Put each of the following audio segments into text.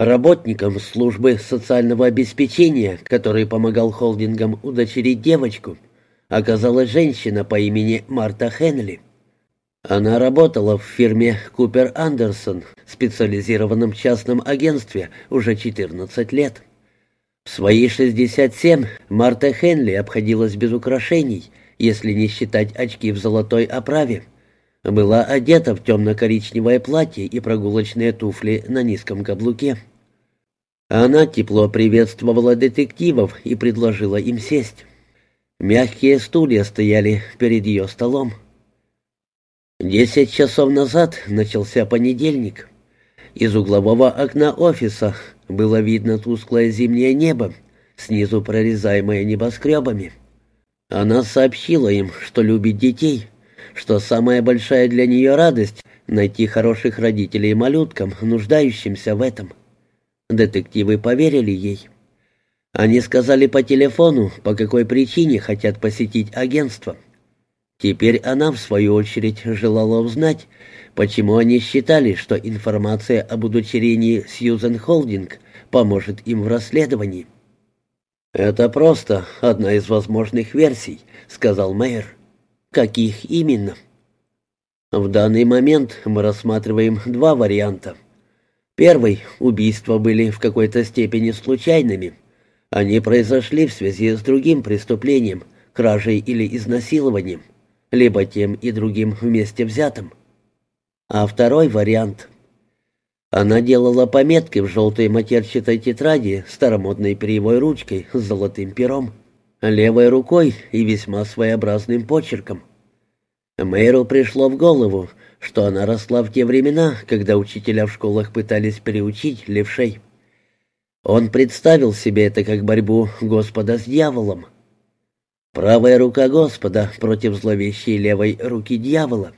Работником службы социального обеспечения, который помогал холдингам удочерить девочку, оказалась женщина по имени Марта Хенли. Она работала в фирме Купер Андерсон, специализированном частном агентстве, уже 14 лет. В свои 67 Марта Хенли обходилась без украшений, если не считать очки в золотой оправе. Была одета в темно-коричневое платье и прогулочные туфли на низком каблуке. Она тепло приветствовала детективов и предложила им сесть. Мягкие стулья стояли перед ее столом. Десять часов назад начался понедельник. Из углового окна офиса было видно тусклое зимнее небо, снизу прорезаемое небоскребами. Она сообщила им, что любит детей, что самая большая для нее радость — найти хороших родителей малюткам, нуждающимся в этом. Детективы поверили ей. Они сказали по телефону, по какой причине хотят посетить агентство. Теперь она, в свою очередь, желала узнать, почему они считали, что информация об удочерении Сьюзен Холдинг поможет им в расследовании. «Это просто одна из возможных версий», — сказал мэр. «Каких именно?» «В данный момент мы рассматриваем два варианта. Первый — убийства были в какой-то степени случайными. Они произошли в связи с другим преступлением, кражей или изнасилованием, либо тем и другим вместе взятым. А второй вариант — она делала пометки в желтой матерчатой тетради старомодной перьевой ручкой с золотым пером, левой рукой и весьма своеобразным почерком. Мэру пришло в голову, что она росла в те времена, когда учителя в школах пытались переучить левшей. Он представил себе это как борьбу Господа с дьяволом. Правая рука Господа против зловещей левой руки дьявола.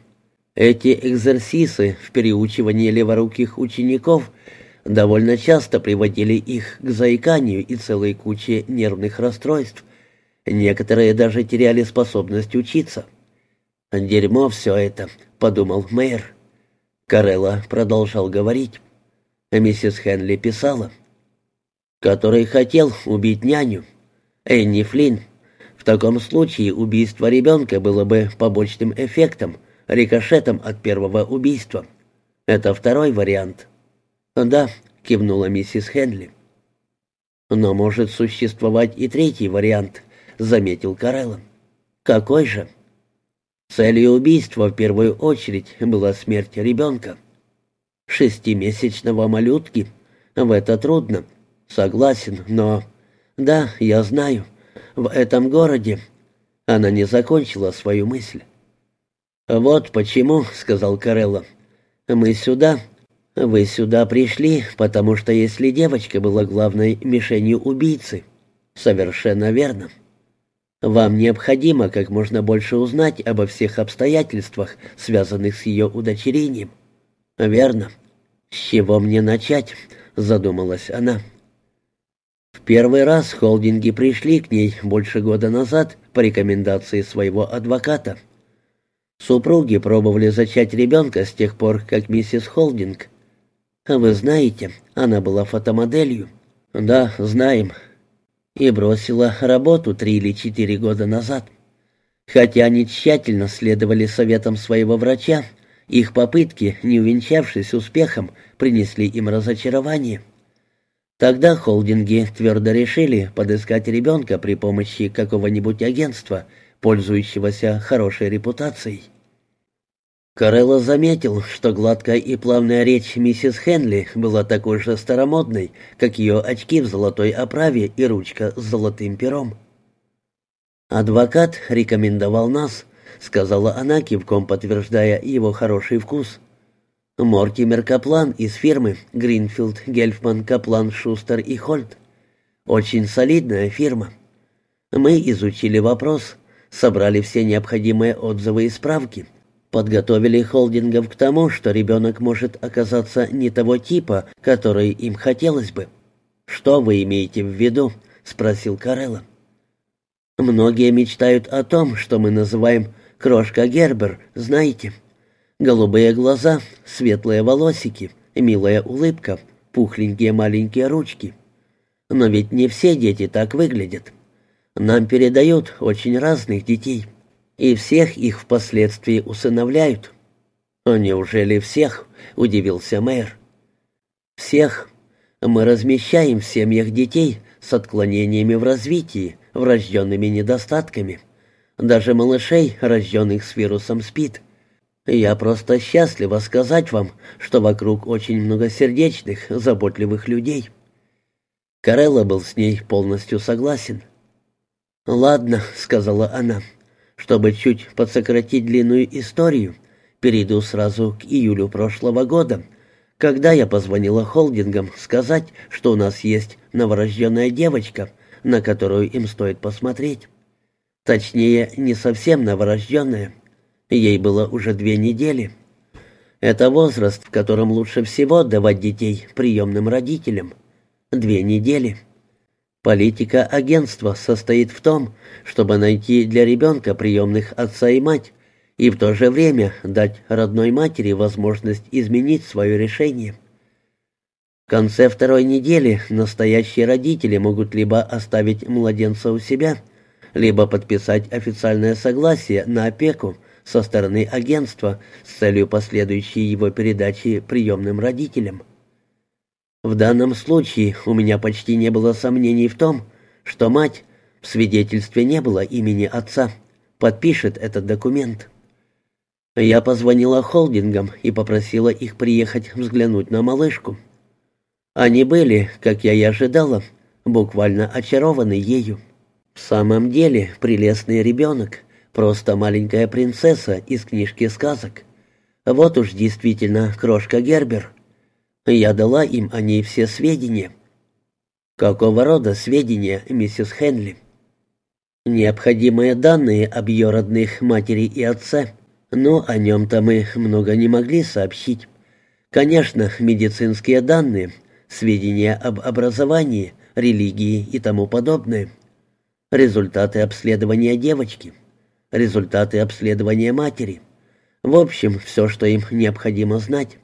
Эти экзерсисы в переучивании леворуких учеников довольно часто приводили их к заиканию и целой куче нервных расстройств. Некоторые даже теряли способность учиться. «Дерьмо все это», — подумал мэр. Карелла продолжал говорить. Миссис Хенли писала. «Который хотел убить няню. Энни Флинн. В таком случае убийство ребенка было бы побочным эффектом, рикошетом от первого убийства. Это второй вариант. Да, кивнула миссис Хенли. Но может существовать и третий вариант, заметил Карелла. Какой же? Целью убийства в первую очередь была смерть ребенка. Шестимесячного малютки. В это трудно. Согласен, но... Да, я знаю. В этом городе... Она не закончила свою мысль. «Вот почему», — сказал Карелло. «Мы сюда. Вы сюда пришли, потому что если девочка была главной мишенью убийцы...» «Совершенно верно. Вам необходимо как можно больше узнать обо всех обстоятельствах, связанных с ее удочерением». «Верно. С чего мне начать?» — задумалась она. В первый раз холдинги пришли к ней больше года назад по рекомендации своего адвоката — Супруги пробовали зачать ребенка с тех пор, как миссис Холдинг. Вы знаете, она была фотомоделью. Да, знаем. И бросила работу три или четыре года назад. Хотя они тщательно следовали советам своего врача, их попытки, не увенчавшись успехом, принесли им разочарование. Тогда холдинги твердо решили подыскать ребенка при помощи какого-нибудь агентства, пользующегося хорошей репутацией. Карелло заметил, что гладкая и плавная речь миссис Хенли была такой же старомодной, как ее очки в золотой оправе и ручка с золотым пером. «Адвокат рекомендовал нас», — сказала она, кивком подтверждая его хороший вкус. «Мортимер Каплан из фирмы Гринфилд, Гельфман, Каплан, Шустер и Хольт. Очень солидная фирма. Мы изучили вопрос, собрали все необходимые отзывы и справки» подготовили холдингов к тому, что ребенок может оказаться не того типа, который им хотелось бы. «Что вы имеете в виду?» — спросил Карелла. «Многие мечтают о том, что мы называем «крошка Гербер», знаете. Голубые глаза, светлые волосики, милая улыбка, пухленькие маленькие ручки. Но ведь не все дети так выглядят. Нам передают очень разных детей, и всех их впоследствии усыновляют. «А неужели всех?» — удивился мэр. «Всех. Мы размещаем в семьях детей с отклонениями в развитии, врожденными недостатками. Даже малышей, рожденных с вирусом СПИД. Я просто счастлива сказать вам, что вокруг очень много сердечных, заботливых людей». Карелла был с ней полностью согласен. «Ладно», — сказала она, — «чтобы чуть подсократить длинную историю, перейду сразу к июлю прошлого года, когда я позвонила холдингам сказать, что у нас есть новорожденная девочка, на которую им стоит посмотреть. Точнее, не совсем новорожденная. Ей было уже две недели. Это возраст, в котором лучше всего давать детей приемным родителям. Две недели. Политика агентства состоит в том, чтобы найти для ребенка приемных отца и мать, и в то же время дать родной матери возможность изменить свое решение. В конце второй недели настоящие родители могут либо оставить младенца у себя, либо подписать официальное согласие на опеку со стороны агентства с целью последующей его передачи приемным родителям. В данном случае у меня почти не было сомнений в том, что мать, в свидетельстве не было имени отца, подпишет этот документ. Я позвонила холдингам и попросила их приехать взглянуть на малышку. Они были, как я и ожидала, буквально очарованы ею. В самом деле прелестный ребенок, Просто маленькая принцесса из книжки сказок. Вот уж действительно крошка Гербер. Я дала им о ней все сведения. Какого рода сведения, миссис Хенли? Необходимые данные об ее родных матери и отце. Но о нем-то мы много не могли сообщить. Конечно, медицинские данные, сведения об образовании, религии и тому подобное. Результаты обследования девочки результаты обследования матери. В общем, все, что им необходимо знать.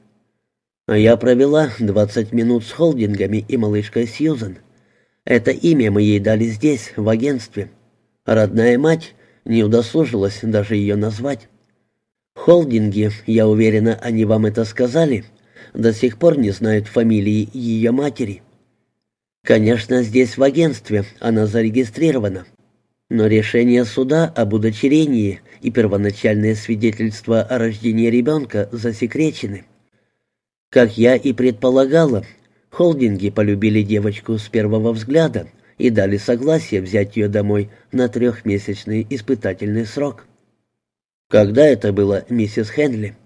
Я провела 20 минут с холдингами и малышкой Сьюзен. Это имя мы ей дали здесь, в агентстве. Родная мать не удосужилась даже ее назвать. Холдинги, я уверена, они вам это сказали, до сих пор не знают фамилии ее матери. Конечно, здесь в агентстве она зарегистрирована, но решение суда об удочерении и первоначальное свидетельство о рождении ребенка засекречены. Как я и предполагала, холдинги полюбили девочку с первого взгляда и дали согласие взять ее домой на трехмесячный испытательный срок. Когда это было, миссис Хенли?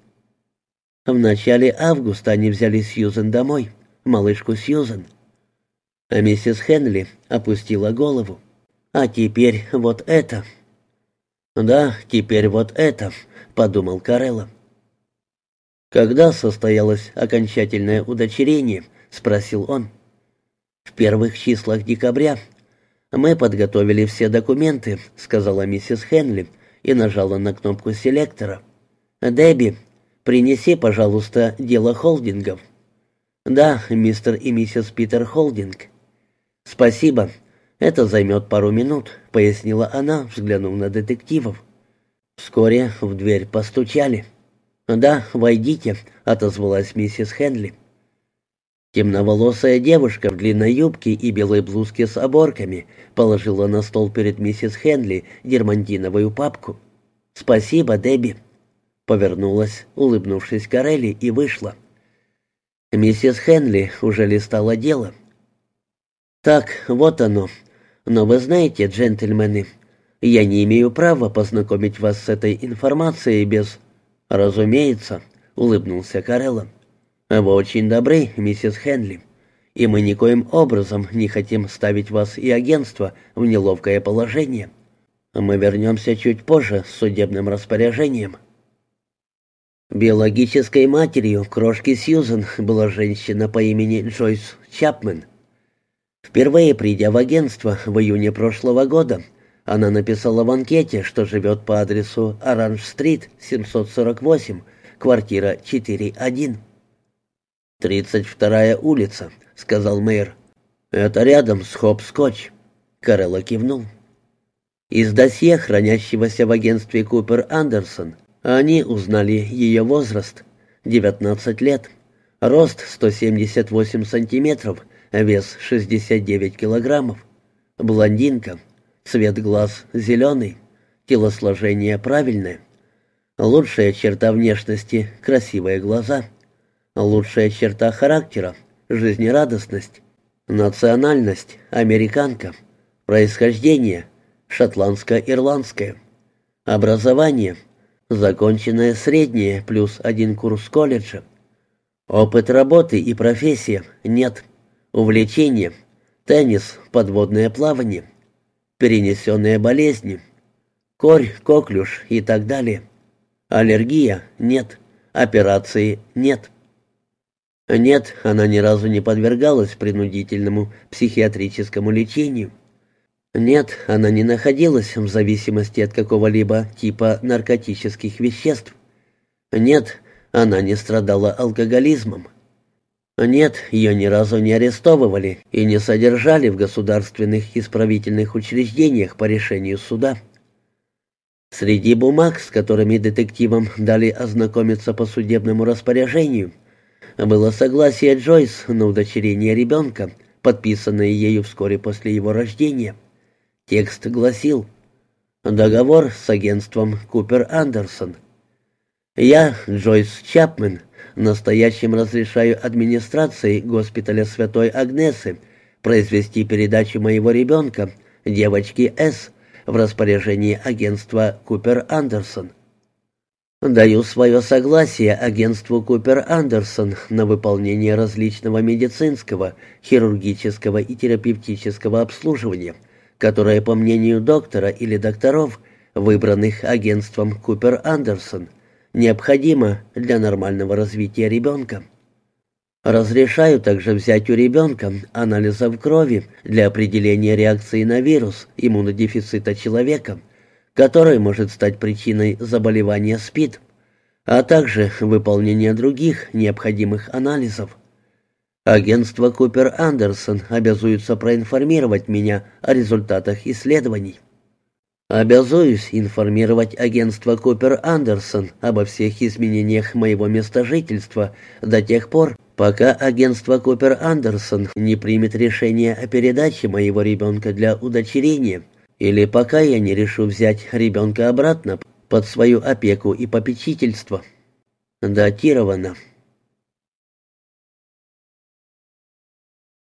В начале августа они взяли Сьюзен домой, малышку Сьюзен. А миссис Хенли опустила голову. А теперь вот это. Да, теперь вот это, подумал Карелла. Когда состоялось окончательное удочерение, спросил он. В первых числах декабря. Мы подготовили все документы, сказала миссис Хенли и нажала на кнопку селектора. Дебби, принеси, пожалуйста, дело холдингов. Да, мистер и миссис Питер Холдинг. Спасибо, «Это займет пару минут», — пояснила она, взглянув на детективов. Вскоре в дверь постучали. «Да, войдите», — отозвалась миссис Хенли. Темноволосая девушка в длинной юбке и белой блузке с оборками положила на стол перед миссис Хенли дермантиновую папку. «Спасибо, Дебби», — повернулась, улыбнувшись Карелли, и вышла. Миссис Хенли уже листала дело. «Так, вот оно», но вы знаете, джентльмены, я не имею права познакомить вас с этой информацией без... Разумеется, улыбнулся Карелло. Вы очень добры, миссис Хенли, и мы никоим образом не хотим ставить вас и агентство в неловкое положение. Мы вернемся чуть позже с судебным распоряжением. Биологической матерью крошки Сьюзен была женщина по имени Джойс Чапмен. Впервые придя в агентство в июне прошлого года, она написала в анкете, что живет по адресу Оранж-стрит, 748, квартира 4-1. «Тридцать вторая улица», — сказал мэр. «Это рядом с Хоп-Скотч». Карелла кивнул. Из досье, хранящегося в агентстве Купер Андерсон, они узнали ее возраст — 19 лет, рост 178 сантиметров, вес 69 килограммов, блондинка, цвет глаз зеленый, телосложение правильное, лучшая черта внешности — красивые глаза, лучшая черта характера — жизнерадостность, национальность — американка, происхождение — шотландско-ирландское, образование — Законченное среднее плюс один курс колледжа. Опыт работы и профессия нет. Увлечение. Теннис, подводное плавание. Перенесенные болезни. Корь, коклюш и так далее. Аллергия нет. Операции нет. Нет, она ни разу не подвергалась принудительному психиатрическому лечению. Нет, она не находилась в зависимости от какого-либо типа наркотических веществ. Нет, она не страдала алкоголизмом. Нет, ее ни разу не арестовывали и не содержали в государственных исправительных учреждениях по решению суда. Среди бумаг, с которыми детективам дали ознакомиться по судебному распоряжению, было согласие Джойс на удочерение ребенка, подписанное ею вскоре после его рождения. Текст гласил «Договор с агентством Купер Андерсон. Я, Джойс Чапмен, настоящим разрешаю администрации госпиталя Святой Агнесы произвести передачу моего ребенка, девочки С, в распоряжение агентства Купер Андерсон. Даю свое согласие агентству Купер Андерсон на выполнение различного медицинского, хирургического и терапевтического обслуживания – которое, по мнению доктора или докторов, выбранных агентством Купер Андерсон, необходимо для нормального развития ребенка. Разрешаю также взять у ребенка анализов крови для определения реакции на вирус иммунодефицита человека, который может стать причиной заболевания СПИД, а также выполнение других необходимых анализов. Агентство Купер Андерсон обязуется проинформировать меня о результатах исследований. Обязуюсь информировать агентство Купер Андерсон обо всех изменениях моего места жительства до тех пор, пока агентство Купер Андерсон не примет решение о передаче моего ребенка для удочерения, или пока я не решу взять ребенка обратно под свою опеку и попечительство. Датировано